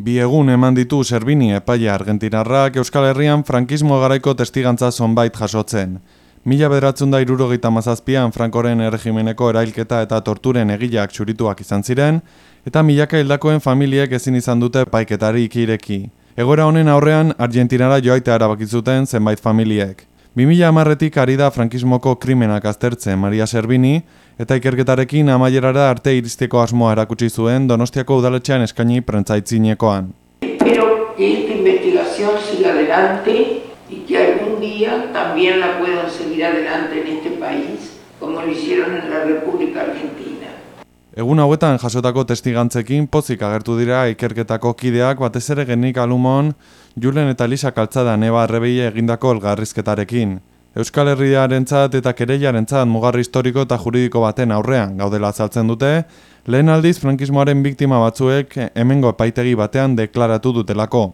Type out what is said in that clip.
Bi egun eman ditu Serbini epaia Argentinarrak Euskal Herrian frankismo garaiko testigantza zonbait jasotzen. Mila bederatzen da irurogeita mazazpian Frankoren erregimeneko erailketa eta torturen egileak txurituak izan ziren, eta milaka hildakoen familiek ezin izan dute paiketari ikireki. Egoera honen aurrean Argentinara joaitea erabakizuten zenbait familiek. 2000 amarretik ari da frankismoko krimenak aztertzen Maria Serbini, eta ikerketarekin amaierara arte iristeko asmoa erakutsi zuen Donostiako udaletxean eskaini prentzaitzinekoan. Que esta investigación siga adelante y que algún día también la puedan seguir adelante en este país, como lo hicieron en la República Argentina. Egun hauetan jasotako testigantzekin pozik agertu dira ikerketako kideak batez ere genik alumon Julen eta Lisa Kaltzada neba arrebeia egindako elgarrizketarekin. Euskal Herriarentzat eta Kereiarentzat mugarri historiko eta juridiko baten aurrean gaudela azaltzen dute, lehen aldiz frankismoaren biktima batzuek hemengo epaitegi batean deklaratu dutelako.